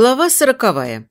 Глава сороковая.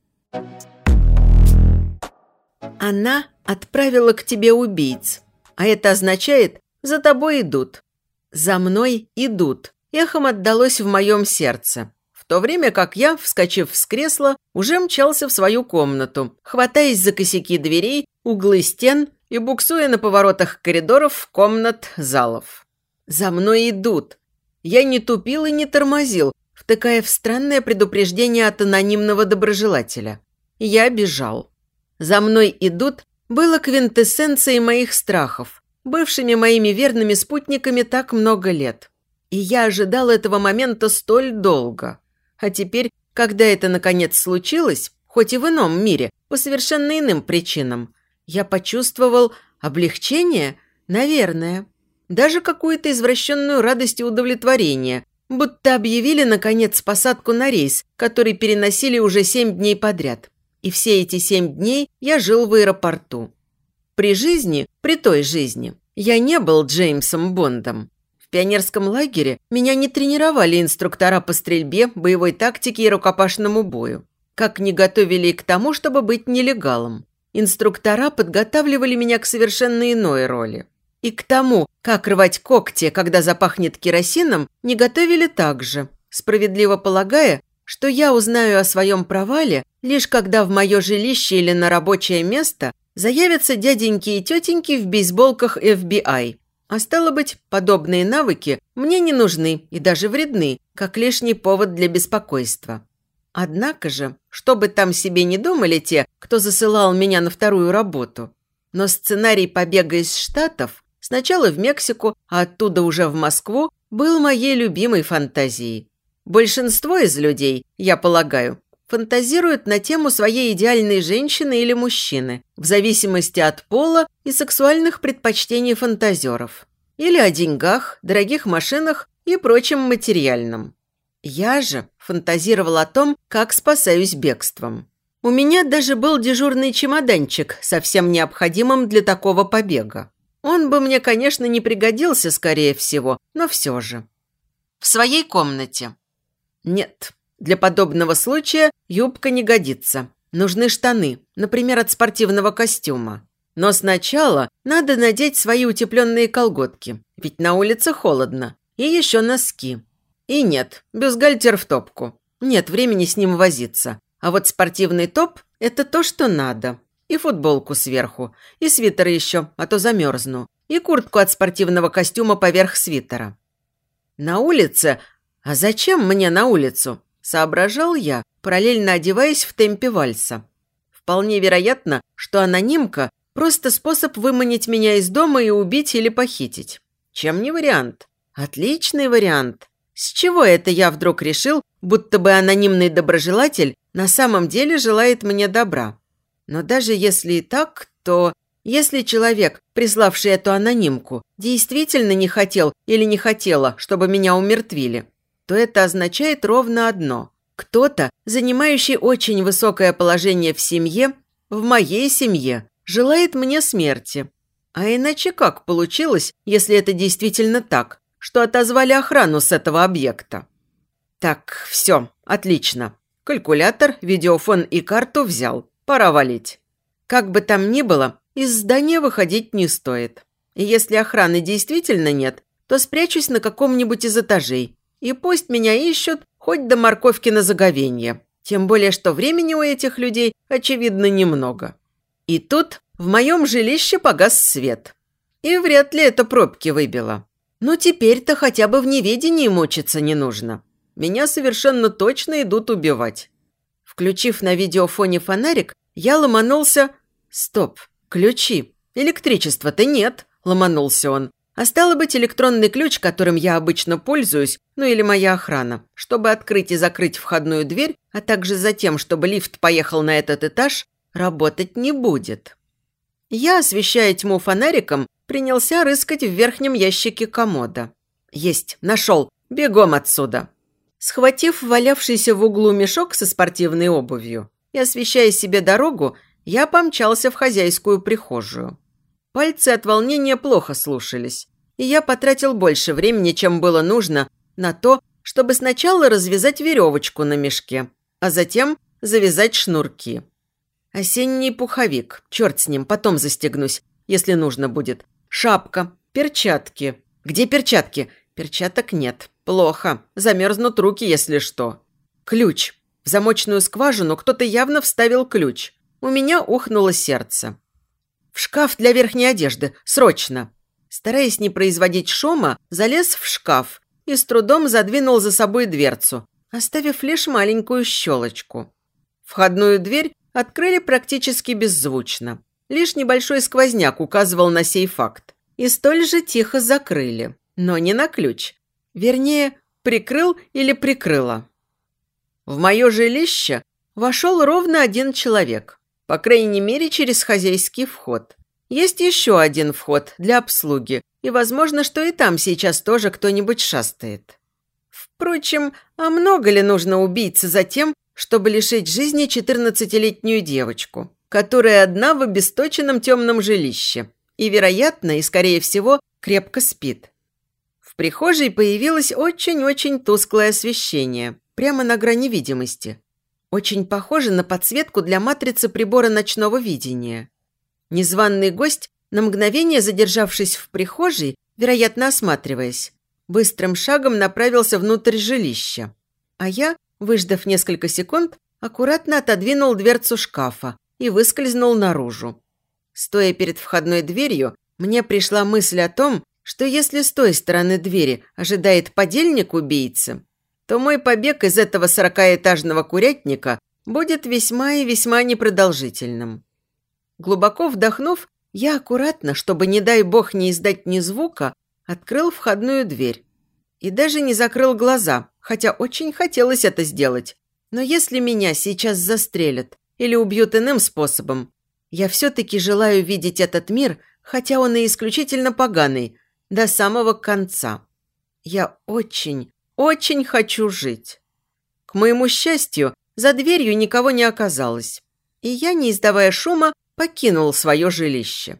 Она отправила к тебе убийц, а это означает «за тобой идут». «За мной идут» эхом отдалось в моем сердце, в то время как я, вскочив с кресла, уже мчался в свою комнату, хватаясь за косяки дверей, углы стен и буксуя на поворотах коридоров, комнат, залов. «За мной идут». Я не тупил и не тормозил, втыкая в странное предупреждение от анонимного доброжелателя. Я бежал. «За мной идут» было квинтэссенцией моих страхов, бывшими моими верными спутниками так много лет. И я ожидал этого момента столь долго. А теперь, когда это наконец случилось, хоть и в ином мире, по совершенно иным причинам, я почувствовал облегчение, наверное, даже какую-то извращенную радость и удовлетворение, Будто объявили, наконец, посадку на рейс, который переносили уже семь дней подряд. И все эти семь дней я жил в аэропорту. При жизни, при той жизни, я не был Джеймсом Бондом. В пионерском лагере меня не тренировали инструктора по стрельбе, боевой тактике и рукопашному бою. Как не готовили и к тому, чтобы быть нелегалом. Инструктора подготавливали меня к совершенно иной роли. И к тому, как рвать когти, когда запахнет керосином, не готовили так же, справедливо полагая, что я узнаю о своем провале, лишь когда в мое жилище или на рабочее место заявятся дяденьки и тетеньки в бейсболках FBI. А стало быть, подобные навыки мне не нужны и даже вредны, как лишний повод для беспокойства. Однако же, что бы там себе не думали те, кто засылал меня на вторую работу, но сценарий побега из Штатов Сначала в Мексику, а оттуда уже в Москву, был моей любимой фантазией. Большинство из людей, я полагаю, фантазируют на тему своей идеальной женщины или мужчины, в зависимости от пола и сексуальных предпочтений фантазеров. Или о деньгах, дорогих машинах и прочем материальном. Я же фантазировал о том, как спасаюсь бегством. У меня даже был дежурный чемоданчик, совсем необходимым для такого побега. Он бы мне, конечно, не пригодился, скорее всего, но все же. В своей комнате. Нет, для подобного случая юбка не годится. Нужны штаны, например, от спортивного костюма. Но сначала надо надеть свои утепленные колготки, ведь на улице холодно. И еще носки. И нет, бюстгальтер в топку. Нет времени с ним возиться. А вот спортивный топ – это то, что надо. И футболку сверху, и свитер еще, а то замерзну, и куртку от спортивного костюма поверх свитера. На улице? А зачем мне на улицу? Соображал я, параллельно одеваясь в темпе вальса. Вполне вероятно, что анонимка – просто способ выманить меня из дома и убить или похитить. Чем не вариант? Отличный вариант. С чего это я вдруг решил, будто бы анонимный доброжелатель на самом деле желает мне добра? Но даже если и так, то... Если человек, приславший эту анонимку, действительно не хотел или не хотела, чтобы меня умертвили, то это означает ровно одно. Кто-то, занимающий очень высокое положение в семье, в моей семье, желает мне смерти. А иначе как получилось, если это действительно так, что отозвали охрану с этого объекта? Так, все, отлично. Калькулятор, видеофон и карту взял. Пора валить. Как бы там ни было, из здания выходить не стоит. И если охраны действительно нет, то спрячусь на каком-нибудь из этажей. И пусть меня ищут хоть до морковки на заговенье. Тем более, что времени у этих людей, очевидно, немного. И тут в моем жилище погас свет. И вряд ли это пробки выбило. Но теперь-то хотя бы в неведении мучиться не нужно. Меня совершенно точно идут убивать. Включив на видеофоне фонарик, я ломанулся... Стоп, ключи. Электричества-то нет, ломанулся он. А стало быть, электронный ключ, которым я обычно пользуюсь, ну или моя охрана, чтобы открыть и закрыть входную дверь, а также затем, чтобы лифт поехал на этот этаж, работать не будет. Я, освещая тьму фонариком, принялся рыскать в верхнем ящике комода. Есть, нашел, бегом отсюда. Схватив валявшийся в углу мешок со спортивной обувью и освещая себе дорогу, я помчался в хозяйскую прихожую. Пальцы от волнения плохо слушались, и я потратил больше времени, чем было нужно, на то, чтобы сначала развязать веревочку на мешке, а затем завязать шнурки. Осенний пуховик, черт с ним, потом застегнусь, если нужно будет. Шапка, перчатки. Где перчатки? Перчаток нет. Плохо. Замерзнут руки, если что. Ключ. В замочную скважину кто-то явно вставил ключ. У меня ухнуло сердце. В шкаф для верхней одежды. Срочно. Стараясь не производить шума, залез в шкаф и с трудом задвинул за собой дверцу, оставив лишь маленькую щелочку. Входную дверь открыли практически беззвучно. Лишь небольшой сквозняк указывал на сей факт. И столь же тихо закрыли, но не на ключ. Вернее, прикрыл или прикрыла. В мое жилище вошел ровно один человек. По крайней мере, через хозяйский вход. Есть еще один вход для обслуги, и возможно, что и там сейчас тоже кто-нибудь шастает. Впрочем, а много ли нужно убийце за тем, чтобы лишить жизни 14-летнюю девочку, которая одна в обесточенном темном жилище и, вероятно, и скорее всего, крепко спит? В прихожей появилось очень-очень тусклое освещение, прямо на грани видимости. Очень похоже на подсветку для матрицы прибора ночного видения. Незваный гость, на мгновение задержавшись в прихожей, вероятно, осматриваясь, быстрым шагом направился внутрь жилища. А я, выждав несколько секунд, аккуратно отодвинул дверцу шкафа и выскользнул наружу. Стоя перед входной дверью, мне пришла мысль о том, что если с той стороны двери ожидает подельник убийцы, то мой побег из этого сорокаэтажного курятника будет весьма и весьма непродолжительным. Глубоко вдохнув, я аккуратно, чтобы, не дай бог, не издать ни звука, открыл входную дверь. И даже не закрыл глаза, хотя очень хотелось это сделать. Но если меня сейчас застрелят или убьют иным способом, я все-таки желаю видеть этот мир, хотя он и исключительно поганый, до самого конца. Я очень, очень хочу жить. К моему счастью, за дверью никого не оказалось. И я, не издавая шума, покинул свое жилище.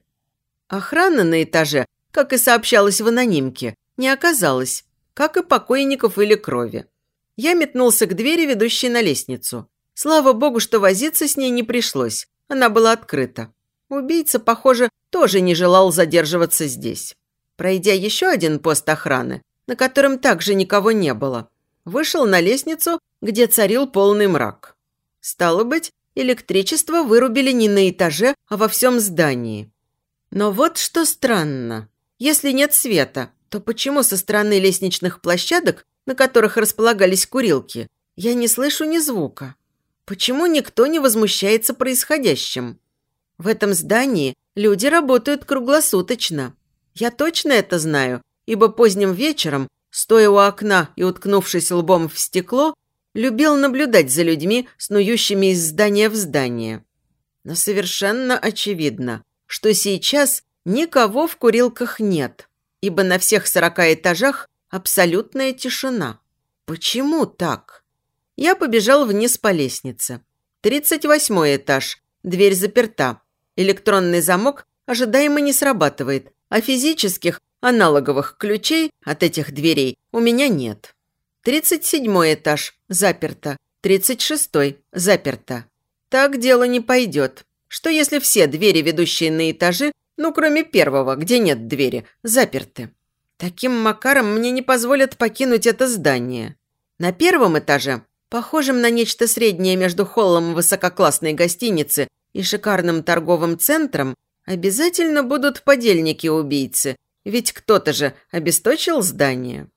Охраны на этаже, как и сообщалось в анонимке, не оказалось, как и покойников или крови. Я метнулся к двери, ведущей на лестницу. Слава богу, что возиться с ней не пришлось. Она была открыта. Убийца, похоже, тоже не желал задерживаться здесь. Пройдя еще один пост охраны, на котором также никого не было, вышел на лестницу, где царил полный мрак. Стало быть, электричество вырубили не на этаже, а во всем здании. Но вот что странно. Если нет света, то почему со стороны лестничных площадок, на которых располагались курилки, я не слышу ни звука? Почему никто не возмущается происходящим? В этом здании люди работают круглосуточно. Я точно это знаю, ибо поздним вечером, стоя у окна и уткнувшись лбом в стекло, любил наблюдать за людьми, снующими из здания в здание. Но совершенно очевидно, что сейчас никого в курилках нет, ибо на всех сорока этажах абсолютная тишина. Почему так? Я побежал вниз по лестнице. Тридцать восьмой этаж. Дверь заперта. Электронный замок ожидаемо не срабатывает, а физических, аналоговых ключей от этих дверей у меня нет. Тридцать седьмой этаж. Заперто. Тридцать шестой. Заперто. Так дело не пойдет. Что если все двери, ведущие на этажи, ну, кроме первого, где нет двери, заперты? Таким макаром мне не позволят покинуть это здание. На первом этаже, похожем на нечто среднее между холлом высококлассной гостиницы и шикарным торговым центром, обязательно будут подельники-убийцы, ведь кто-то же обесточил здание.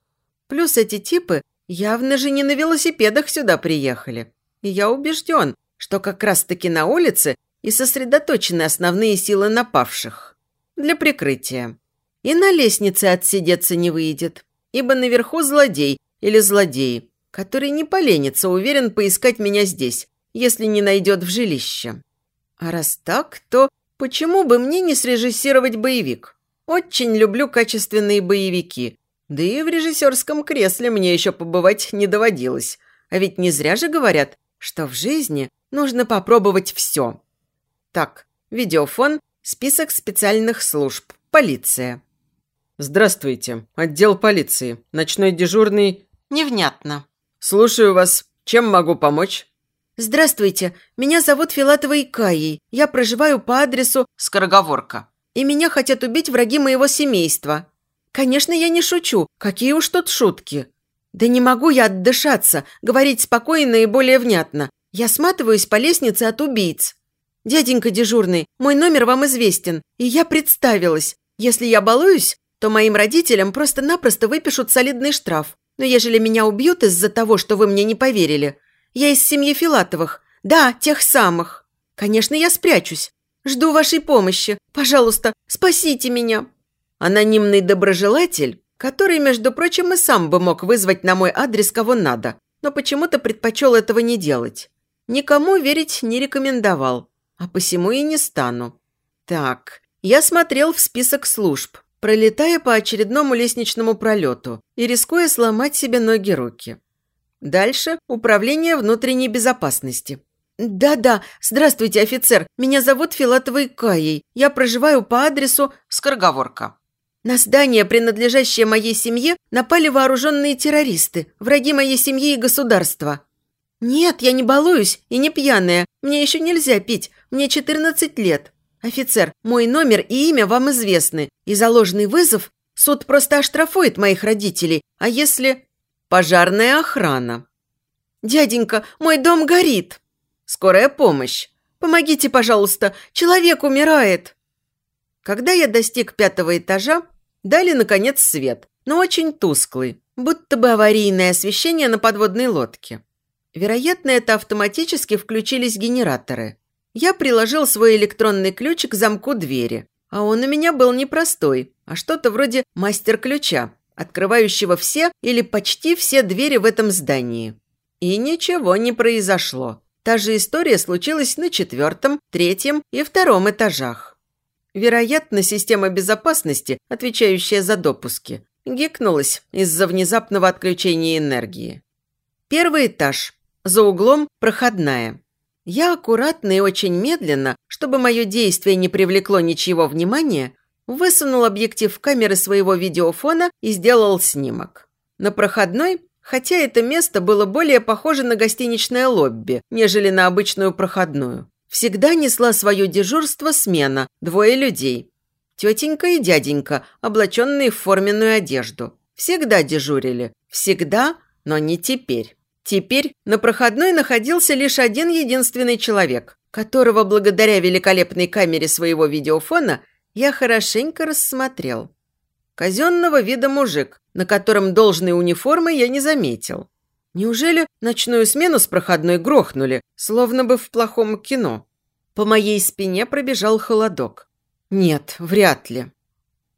Плюс эти типы Явно же не на велосипедах сюда приехали. И я убежден, что как раз-таки на улице и сосредоточены основные силы напавших. Для прикрытия. И на лестнице отсидеться не выйдет, ибо наверху злодей или злодеи, который не поленится, уверен, поискать меня здесь, если не найдет в жилище. А раз так, то почему бы мне не срежиссировать боевик? Очень люблю качественные боевики, да и в режиссерском кресле мне еще побывать не доводилось. А ведь не зря же говорят, что в жизни нужно попробовать все. Так, видеофон, список специальных служб, полиция. Здравствуйте, отдел полиции, ночной дежурный... Невнятно. Слушаю вас. Чем могу помочь? «Здравствуйте, меня зовут Филатова Икаей. Я проживаю по адресу...» Скороговорка. «И меня хотят убить враги моего семейства». «Конечно, я не шучу. Какие уж тут шутки». «Да не могу я отдышаться, говорить спокойно и более внятно. Я сматываюсь по лестнице от убийц». «Дяденька дежурный, мой номер вам известен, и я представилась. Если я балуюсь, то моим родителям просто-напросто выпишут солидный штраф. Но ежели меня убьют из-за того, что вы мне не поверили, я из семьи Филатовых. Да, тех самых. Конечно, я спрячусь. Жду вашей помощи. Пожалуйста, спасите меня». Анонимный доброжелатель, который, между прочим, и сам бы мог вызвать на мой адрес кого надо, но почему-то предпочел этого не делать. Никому верить не рекомендовал, а посему и не стану. Так, я смотрел в список служб, пролетая по очередному лестничному пролету и рискуя сломать себе ноги-руки. Дальше – управление внутренней безопасности. «Да-да, здравствуйте, офицер. Меня зовут Филатовой Каей. Я проживаю по адресу...» Скороговорка. На здание, принадлежащее моей семье, напали вооруженные террористы, враги моей семьи и государства. Нет, я не балуюсь и не пьяная. Мне еще нельзя пить. Мне 14 лет. Офицер, мой номер и имя вам известны. И за ложный вызов суд просто оштрафует моих родителей. А если... Пожарная охрана. «Дяденька, мой дом горит!» «Скорая помощь! Помогите, пожалуйста, человек умирает!» Когда я достиг пятого этажа, дали, наконец, свет, но очень тусклый, будто бы аварийное освещение на подводной лодке. Вероятно, это автоматически включились генераторы. Я приложил свой электронный ключ к замку двери, а он у меня был непростой, а что-то вроде мастер-ключа, открывающего все или почти все двери в этом здании. И ничего не произошло. Та же история случилась на четвертом, третьем и втором этажах. Вероятно, система безопасности, отвечающая за допуски, гикнулась из-за внезапного отключения энергии. Первый этаж. За углом проходная. Я аккуратно и очень медленно, чтобы мое действие не привлекло ничего внимания, Высунул объектив камеры своего видеофона и сделал снимок. На проходной, хотя это место было более похоже на гостиничное лобби, нежели на обычную проходную, всегда несла свое дежурство смена, двое людей. Тетенька и дяденька, облаченные в форменную одежду. Всегда дежурили. Всегда, но не теперь. Теперь на проходной находился лишь один единственный человек, которого благодаря великолепной камере своего видеофона – я хорошенько рассмотрел. Казенного вида мужик, на котором должной униформы я не заметил. Неужели ночную смену с проходной грохнули, словно бы в плохом кино? По моей спине пробежал холодок. Нет, вряд ли.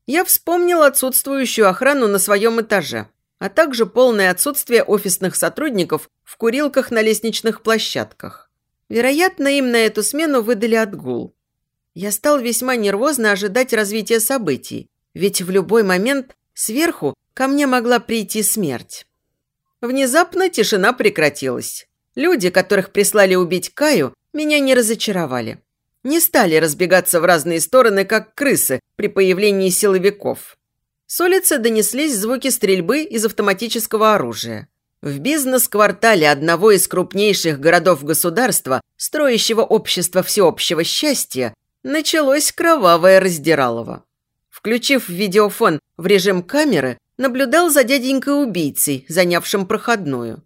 Я вспомнил отсутствующую охрану на своем этаже, а также полное отсутствие офисных сотрудников в курилках на лестничных площадках. Вероятно, им на эту смену выдали отгул. Я стал весьма нервозно ожидать развития событий, ведь в любой момент сверху ко мне могла прийти смерть. Внезапно тишина прекратилась. Люди, которых прислали убить Каю, меня не разочаровали. Не стали разбегаться в разные стороны, как крысы при появлении силовиков. С улицы донеслись звуки стрельбы из автоматического оружия. В бизнес-квартале одного из крупнейших городов государства, строящего общество всеобщего счастья, началось кровавое раздиралово. Включив видеофон в режим камеры, наблюдал за дяденькой-убийцей, занявшим проходную.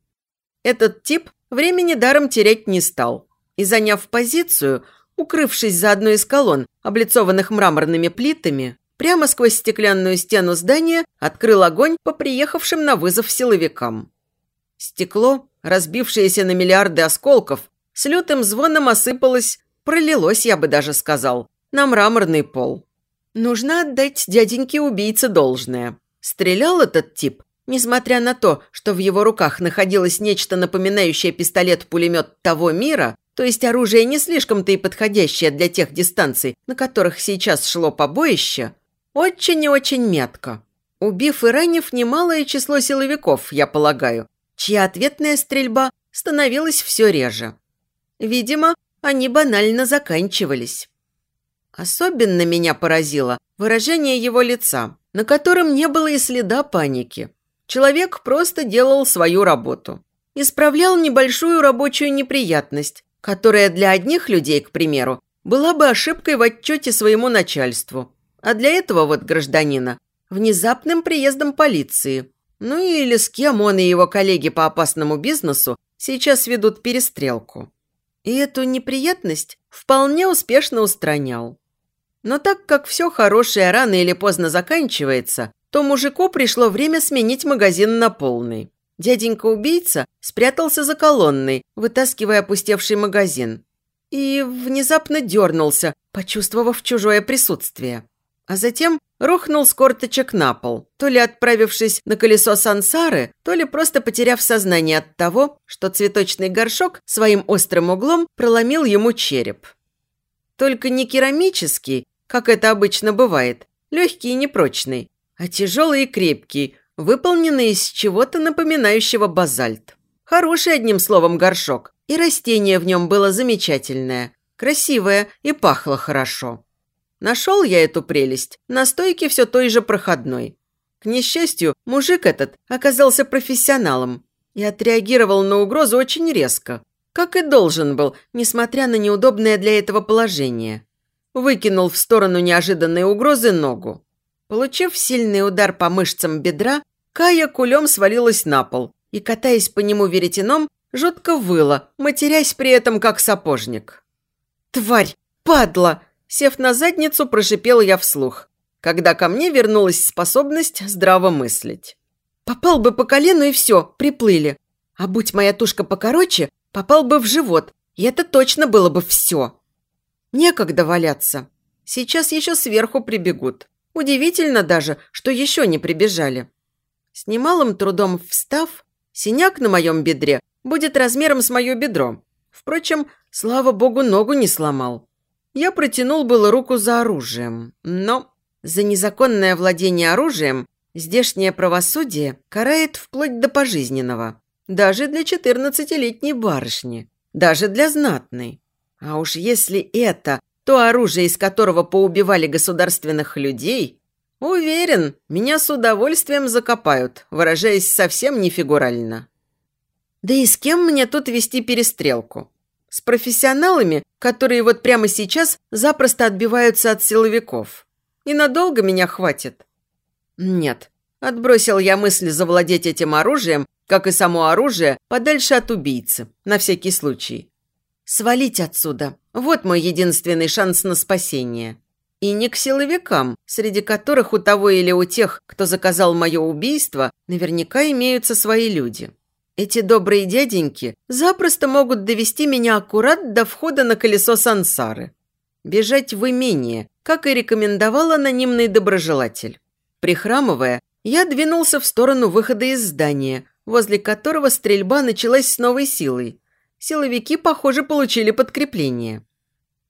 Этот тип времени даром терять не стал. И, заняв позицию, укрывшись за одной из колонн, облицованных мраморными плитами, прямо сквозь стеклянную стену здания открыл огонь по приехавшим на вызов силовикам. Стекло, разбившееся на миллиарды осколков, с лютым звоном осыпалось Пролилось, я бы даже сказал, на мраморный пол. Нужно отдать дяденьке-убийце должное. Стрелял этот тип, несмотря на то, что в его руках находилось нечто напоминающее пистолет-пулемет того мира, то есть оружие не слишком-то и подходящее для тех дистанций, на которых сейчас шло побоище, очень и очень метко. Убив и ранив немалое число силовиков, я полагаю, чья ответная стрельба становилась все реже. Видимо, они банально заканчивались. Особенно меня поразило выражение его лица, на котором не было и следа паники. Человек просто делал свою работу. исправлял небольшую рабочую неприятность, которая для одних людей, к примеру, была бы ошибкой в отчете своему начальству. А для этого вот гражданина – внезапным приездом полиции. Ну или с кем он и его коллеги по опасному бизнесу сейчас ведут перестрелку. И эту неприятность вполне успешно устранял. Но так как все хорошее рано или поздно заканчивается, то мужику пришло время сменить магазин на полный. Дяденька-убийца спрятался за колонной, вытаскивая опустевший магазин. И внезапно дернулся, почувствовав чужое присутствие. А затем рухнул с корточек на пол, то ли отправившись на колесо сансары, то ли просто потеряв сознание от того, что цветочный горшок своим острым углом проломил ему череп. Только не керамический, как это обычно бывает, легкий и непрочный, а тяжелый и крепкий, выполненный из чего-то напоминающего базальт. Хороший, одним словом, горшок, и растение в нем было замечательное, красивое и пахло хорошо. Нашел я эту прелесть на стойке все той же проходной. К несчастью, мужик этот оказался профессионалом и отреагировал на угрозу очень резко, как и должен был, несмотря на неудобное для этого положение. Выкинул в сторону неожиданной угрозы ногу. Получив сильный удар по мышцам бедра, Кая кулем свалилась на пол и, катаясь по нему веретеном, жутко выла, матерясь при этом как сапожник. «Тварь! Падла!» Сев на задницу, прошипел я вслух, когда ко мне вернулась способность здраво мыслить. Попал бы по колену и все, приплыли. А будь моя тушка покороче, попал бы в живот, и это точно было бы все. Некогда валяться. Сейчас еще сверху прибегут. Удивительно даже, что еще не прибежали. С немалым трудом встав, синяк на моем бедре будет размером с мое бедро. Впрочем, слава богу, ногу не сломал. Я протянул было руку за оружием, но за незаконное владение оружием здешнее правосудие карает вплоть до пожизненного. Даже для четырнадцатилетней барышни. Даже для знатной. А уж если это то оружие, из которого поубивали государственных людей, уверен, меня с удовольствием закопают, выражаясь совсем не фигурально. Да и с кем мне тут вести перестрелку? С профессионалами, которые вот прямо сейчас запросто отбиваются от силовиков. И надолго меня хватит? Нет. Отбросил я мысль завладеть этим оружием, как и само оружие, подальше от убийцы, на всякий случай. Свалить отсюда. Вот мой единственный шанс на спасение. И не к силовикам, среди которых у того или у тех, кто заказал мое убийство, наверняка имеются свои люди. Эти добрые дяденьки запросто могут довести меня аккурат до входа на колесо сансары. Бежать в имение, как и рекомендовал анонимный доброжелатель. Прихрамывая, я двинулся в сторону выхода из здания, возле которого стрельба началась с новой силой, Силовики, похоже, получили подкрепление.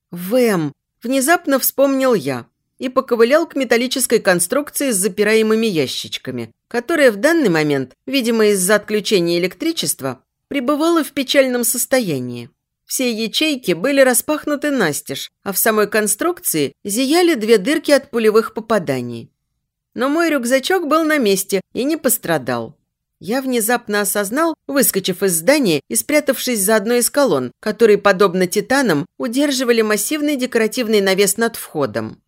«Вэм!» – внезапно вспомнил я и поковылял к металлической конструкции с запираемыми ящичками, которая в данный момент, видимо, из-за отключения электричества, пребывала в печальном состоянии. Все ячейки были распахнуты настежь, а в самой конструкции зияли две дырки от пулевых попаданий. Но мой рюкзачок был на месте и не пострадал. Я внезапно осознал, выскочив из здания и спрятавшись за одной из колонн, которые, подобно титанам, удерживали массивный декоративный навес над входом,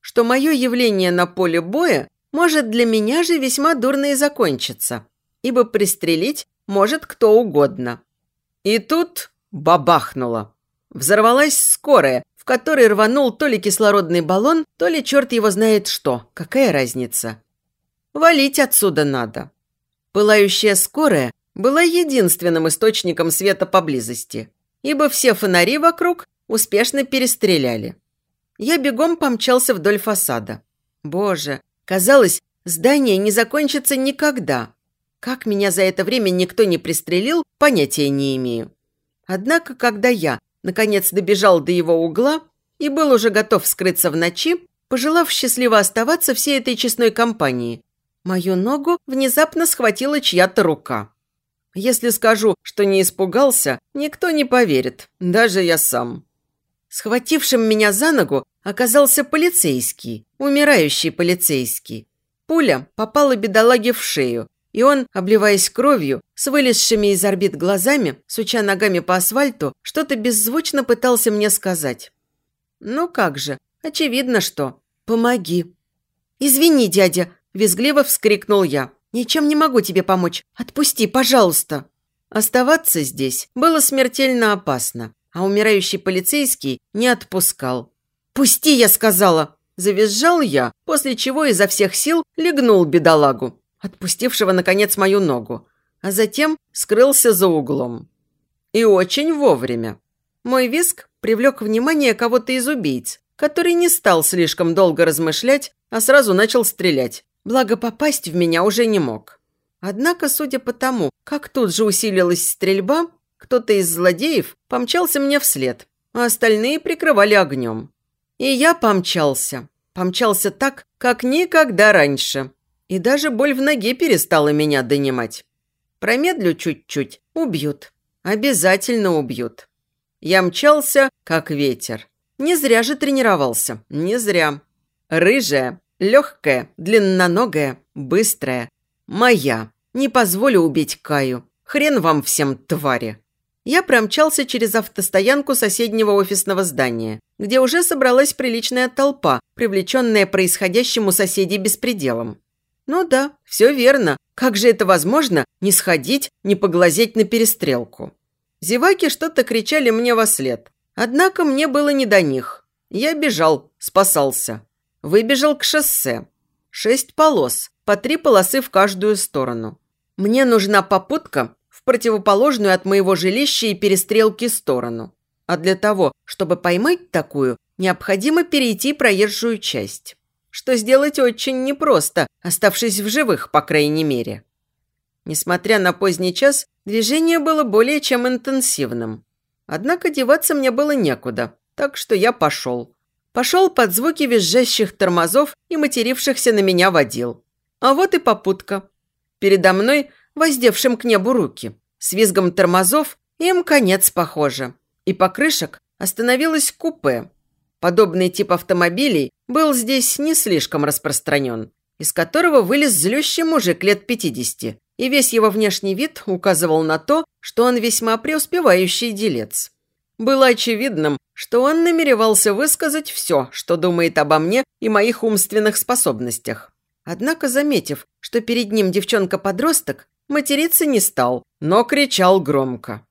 что мое явление на поле боя может для меня же весьма дурно и закончиться, ибо пристрелить может кто угодно. И тут бабахнуло. Взорвалась скорая, в которой рванул то ли кислородный баллон, то ли черт его знает что. Какая разница? Валить отсюда надо. Пылающая скорая была единственным источником света поблизости, ибо все фонари вокруг успешно перестреляли. Я бегом помчался вдоль фасада. Боже, казалось, здание не закончится никогда. Как меня за это время никто не пристрелил, понятия не имею. Однако, когда я, наконец, добежал до его угла и был уже готов скрыться в ночи, пожелав счастливо оставаться всей этой честной компании, Мою ногу внезапно схватила чья-то рука. Если скажу, что не испугался, никто не поверит, даже я сам. Схватившим меня за ногу оказался полицейский, умирающий полицейский. Пуля попала бедолаге в шею, И он, обливаясь кровью, с вылезшими из орбит глазами, суча ногами по асфальту, что-то беззвучно пытался мне сказать. «Ну как же, очевидно, что. Помоги». «Извини, дядя», – визгливо вскрикнул я. «Ничем не могу тебе помочь. Отпусти, пожалуйста». Оставаться здесь было смертельно опасно, а умирающий полицейский не отпускал. «Пусти, я сказала!» Завизжал я, после чего изо всех сил легнул бедолагу, отпустившего, наконец, мою ногу, а затем скрылся за углом. И очень вовремя. Мой виск привлек внимание кого-то из убийц, который не стал слишком долго размышлять, а сразу начал стрелять, благо попасть в меня уже не мог. Однако, судя по тому, как тут же усилилась стрельба, кто-то из злодеев помчался мне вслед, а остальные прикрывали огнем. И я помчался. Помчался так, как никогда раньше. И даже боль в ноге перестала меня донимать. Промедлю чуть-чуть, убьют. Обязательно убьют. Я мчался, как ветер. Не зря же тренировался, не зря. Рыжая, легкая, длинноногая, быстрая. Моя. Не позволю убить Каю. Хрен вам всем, твари я промчался через автостоянку соседнего офисного здания, где уже собралась приличная толпа, привлеченная происходящему соседей беспределом. Ну да, все верно. Как же это возможно не сходить, не поглазеть на перестрелку? Зеваки что-то кричали мне во след. Однако мне было не до них. Я бежал, спасался. Выбежал к шоссе. Шесть полос, по три полосы в каждую сторону. Мне нужна попутка противоположную от моего жилища и перестрелки сторону. А для того, чтобы поймать такую, необходимо перейти проезжую часть. Что сделать очень непросто, оставшись в живых, по крайней мере. Несмотря на поздний час, движение было более чем интенсивным. Однако деваться мне было некуда, так что я пошел. Пошел под звуки визжащих тормозов и матерившихся на меня водил. А вот и попутка. Передо мной воздевшим к небу руки. С визгом тормозов им конец, похоже. И покрышек остановилось купе. Подобный тип автомобилей был здесь не слишком распространен, из которого вылез злющий мужик лет 50, и весь его внешний вид указывал на то, что он весьма преуспевающий делец. Было очевидным, что он намеревался высказать все, что думает обо мне и моих умственных способностях. Однако, заметив, что перед ним девчонка-подросток, Материться не стал, но кричал громко.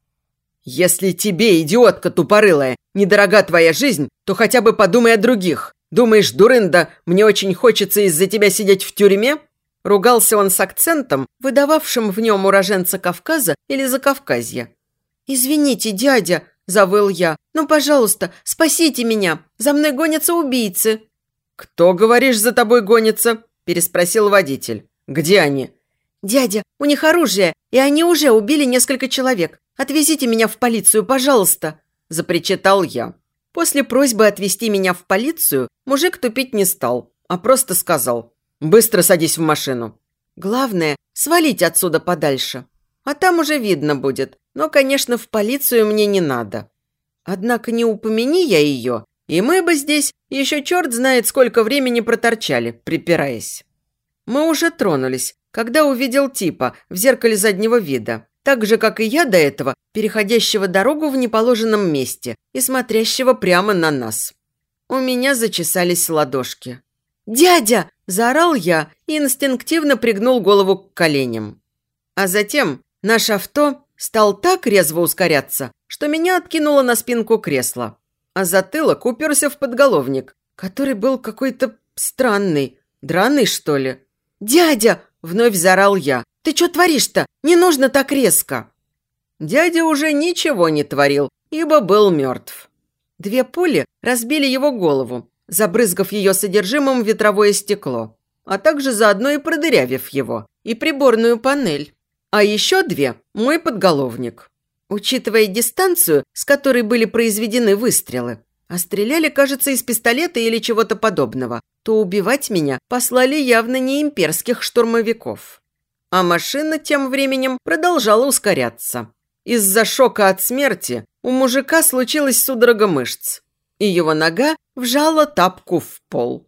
«Если тебе, идиотка тупорылая, недорога твоя жизнь, то хотя бы подумай о других. Думаешь, дурында, мне очень хочется из-за тебя сидеть в тюрьме?» Ругался он с акцентом, выдававшим в нем уроженца Кавказа или Закавказья. «Извините, дядя», – завыл я, – «ну, пожалуйста, спасите меня, за мной гонятся убийцы». «Кто, говоришь, за тобой гонится?» – переспросил водитель. «Где они? «Дядя, у них оружие, и они уже убили несколько человек. Отвезите меня в полицию, пожалуйста!» – запричитал я. После просьбы отвезти меня в полицию мужик тупить не стал, а просто сказал «Быстро садись в машину». «Главное – свалить отсюда подальше. А там уже видно будет. Но, конечно, в полицию мне не надо. Однако не упомяни я ее, и мы бы здесь еще черт знает сколько времени проторчали, припираясь. Мы уже тронулись, когда увидел типа в зеркале заднего вида, так же, как и я до этого, переходящего дорогу в неположенном месте и смотрящего прямо на нас. У меня зачесались ладошки. «Дядя!» – заорал я и инстинктивно пригнул голову к коленям. А затем наш авто стал так резво ускоряться, что меня откинуло на спинку кресла, а затылок уперся в подголовник, который был какой-то странный, драный, что ли. «Дядя!» Вновь заорал я. «Ты что творишь-то? Не нужно так резко!» Дядя уже ничего не творил, ибо был мертв. Две пули разбили его голову, забрызгав ее содержимым ветровое стекло, а также заодно и продырявив его, и приборную панель. А еще две – мой подголовник. Учитывая дистанцию, с которой были произведены выстрелы, а стреляли, кажется, из пистолета или чего-то подобного, то убивать меня послали явно не имперских штурмовиков. А машина тем временем продолжала ускоряться. Из-за шока от смерти у мужика случилась судорога мышц, и его нога вжала тапку в пол.